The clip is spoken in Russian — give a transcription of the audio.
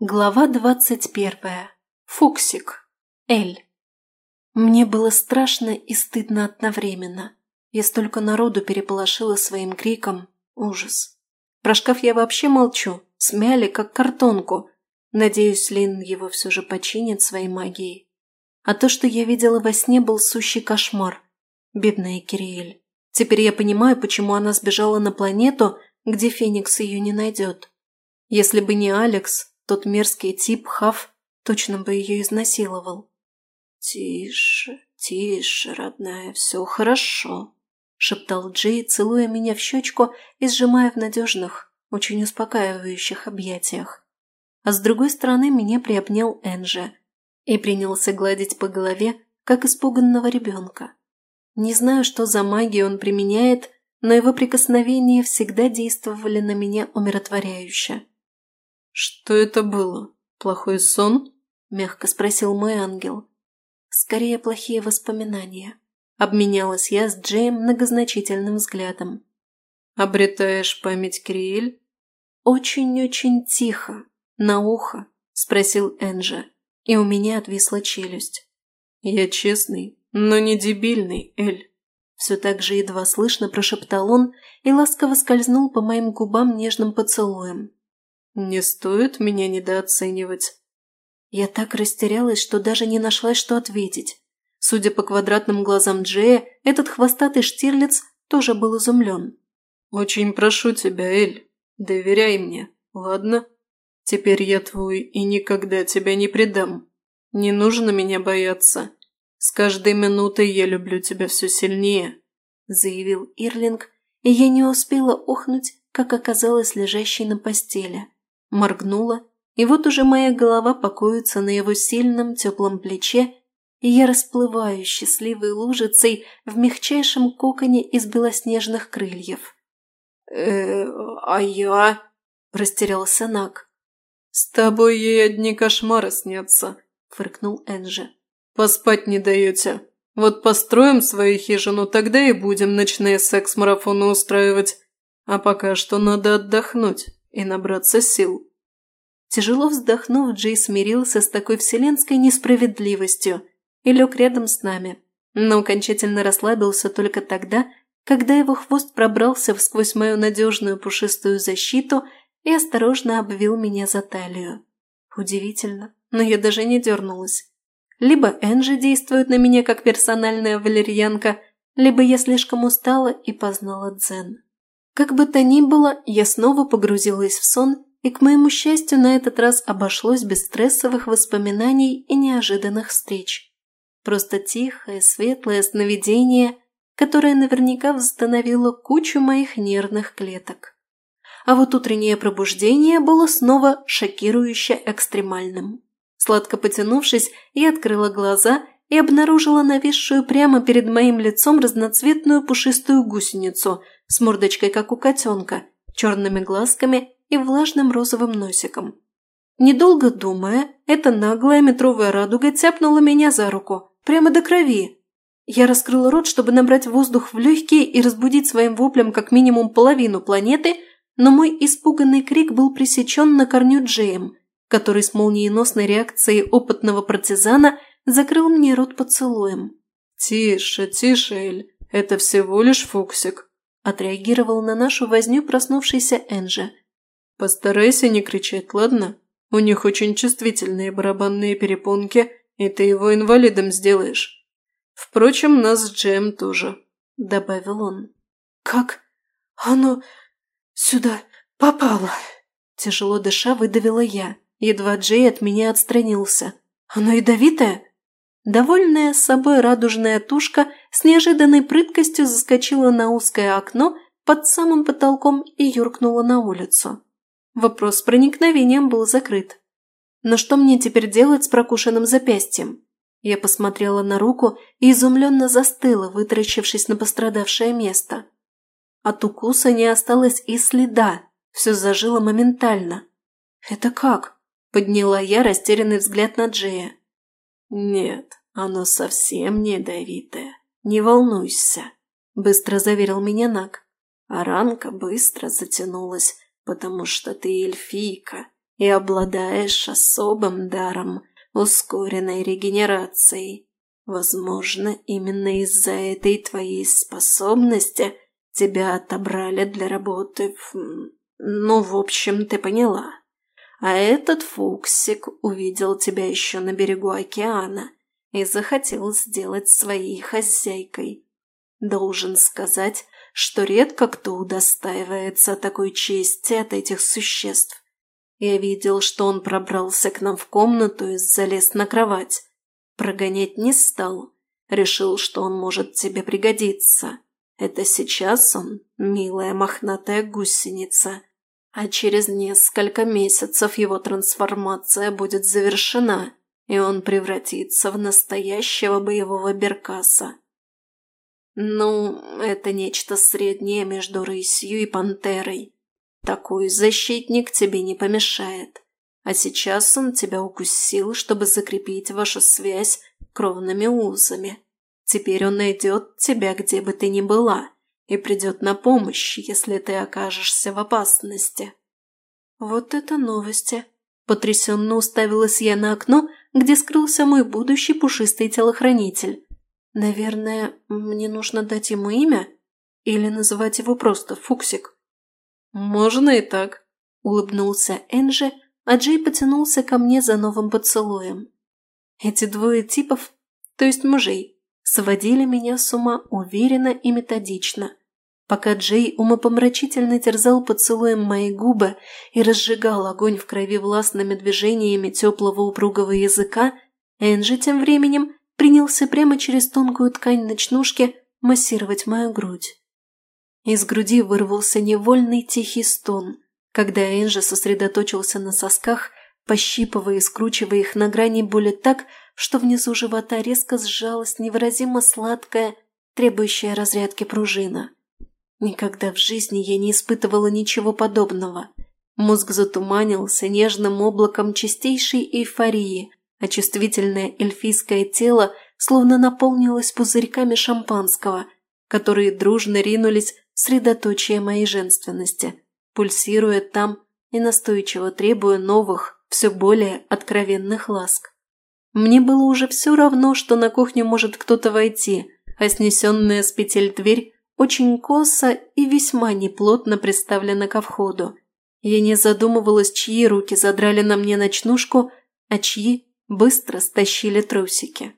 Глава 21. Фуксик. Эль. Мне было страшно и стыдно одновременно. Я столько народу переполошила своим криком. Ужас. Про шкаф я вообще молчу. Смяли, как картонку. Надеюсь, Лин его все же починит своей магией. А то, что я видела во сне, был сущий кошмар. Бедная Кириэль. Теперь я понимаю, почему она сбежала на планету, где Феникс ее не найдет. Если бы не Алекс, тот мерзкий тип-хав точно бы ее изнасиловал. «Тише, тише, родная, все хорошо», – шептал Джей, целуя меня в щечку и сжимая в надежных, очень успокаивающих объятиях. А с другой стороны меня приобнял Энджи и принялся гладить по голове, как испуганного ребенка. Не знаю, что за магию он применяет, но его прикосновения всегда действовали на меня умиротворяюще. «Что это было? Плохой сон?» – мягко спросил мой ангел. «Скорее плохие воспоминания», – обменялась я с Джеем многозначительным взглядом. «Обретаешь память, Криэль?» «Очень-очень тихо, на ухо», – спросил Энджи, и у меня отвисла челюсть. «Я честный, но не дебильный, Эль», – все так же едва слышно прошептал он и ласково скользнул по моим губам нежным поцелуем. Не стоит меня недооценивать. Я так растерялась, что даже не нашла, что ответить. Судя по квадратным глазам Джея, этот хвостатый штирлиц тоже был изумлен. «Очень прошу тебя, Эль, доверяй мне, ладно? Теперь я твой и никогда тебя не предам. Не нужно меня бояться. С каждой минутой я люблю тебя все сильнее», – заявил Ирлинг, и я не успела ухнуть, как оказалась лежащей на постели – моргнула, и вот уже моя голова покоится на его сильном теплом плече, и я расплываю счастливой лужицей в мягчайшем коконе из белоснежных крыльев. э а я...» – растерялся Нак. «С тобой ей одни кошмары снятся», – фыркнул Энжи. «Поспать не даете. Вот построим свою хижину, тогда и будем ночные секс-марафоны устраивать. А пока что надо отдохнуть» и набраться сил. Тяжело вздохнув, Джей смирился с такой вселенской несправедливостью и лег рядом с нами, но окончательно расслабился только тогда, когда его хвост пробрался сквозь мою надежную пушистую защиту и осторожно обвил меня за талию. Удивительно, но я даже не дернулась. Либо Энджи действует на меня как персональная валерьянка, либо я слишком устала и познала дзен. Как бы то ни было, я снова погрузилась в сон, и, к моему счастью, на этот раз обошлось без стрессовых воспоминаний и неожиданных встреч. Просто тихое, светлое сновидение, которое наверняка восстановило кучу моих нервных клеток. А вот утреннее пробуждение было снова шокирующе экстремальным. Сладко потянувшись, я открыла глаза и обнаружила нависшую прямо перед моим лицом разноцветную пушистую гусеницу – с мордочкой, как у котенка, черными глазками и влажным розовым носиком. Недолго думая, эта наглая метровая радуга цепнула меня за руку, прямо до крови. Я раскрыла рот, чтобы набрать воздух в легкие и разбудить своим воплем как минимум половину планеты, но мой испуганный крик был пресечен на корню Джейм, который с молниеносной реакцией опытного партизана закрыл мне рот поцелуем. «Тише, тише, Эль, это всего лишь Фуксик», отреагировал на нашу возню проснувшийся Энджи. «Постарайся не кричать, ладно? У них очень чувствительные барабанные перепонки, и ты его инвалидом сделаешь. Впрочем, нас с Джем тоже», – добавил он. «Как оно сюда попало?» – тяжело дыша выдавила я. Едва Джей от меня отстранился. «Оно ядовитое?» Довольная собой радужная тушка с неожиданной прыткостью заскочила на узкое окно под самым потолком и юркнула на улицу. Вопрос с проникновением был закрыт. Но что мне теперь делать с прокушенным запястьем? Я посмотрела на руку и изумленно застыла, вытаращившись на пострадавшее место. От укуса не осталось и следа, все зажило моментально. «Это как?» – подняла я растерянный взгляд на Джея. «Нет, оно совсем не ядовитое. Не волнуйся!» Быстро заверил меня Нак. А ранка быстро затянулась, потому что ты эльфийка и обладаешь особым даром ускоренной регенерацией. Возможно, именно из-за этой твоей способности тебя отобрали для работы в... Ну, в общем, ты поняла. А этот Фуксик увидел тебя еще на берегу океана и захотел сделать своей хозяйкой. Должен сказать, что редко кто удостаивается такой чести от этих существ. Я видел, что он пробрался к нам в комнату и залез на кровать. Прогонять не стал. Решил, что он может тебе пригодиться. Это сейчас он, милая мохнатая гусеница а через несколько месяцев его трансформация будет завершена, и он превратится в настоящего боевого Беркаса. Ну, это нечто среднее между рысью и пантерой. Такой защитник тебе не помешает. А сейчас он тебя укусил, чтобы закрепить вашу связь кровными узами. Теперь он найдет тебя, где бы ты ни была и придет на помощь, если ты окажешься в опасности». «Вот это новости!» Потрясенно уставилась я на окно, где скрылся мой будущий пушистый телохранитель. «Наверное, мне нужно дать ему имя? Или называть его просто Фуксик?» «Можно и так», – улыбнулся Энджи, а Джей потянулся ко мне за новым поцелуем. «Эти двое типов, то есть мужей, сводили меня с ума уверенно и методично, пока Джей умопомрачительно терзал поцелуем мои губы и разжигал огонь в крови властными движениями теплого упругого языка, Энджи тем временем принялся прямо через тонкую ткань ночнушки массировать мою грудь. Из груди вырвался невольный тихий стон, когда Энджи сосредоточился на сосках, пощипывая и скручивая их на грани боли так, что внизу живота резко сжалась невыразимо сладкая, требующая разрядки пружина. Никогда в жизни я не испытывала ничего подобного. Мозг затуманился нежным облаком чистейшей эйфории, а чувствительное эльфийское тело словно наполнилось пузырьками шампанского, которые дружно ринулись в средоточие моей женственности, пульсируя там и настойчиво требуя новых, все более откровенных ласк. Мне было уже все равно, что на кухню может кто-то войти, а снесенная с петель дверь очень косо и весьма неплотно приставлена ко входу. Я не задумывалась, чьи руки задрали на мне ночнушку, а чьи быстро стащили трусики.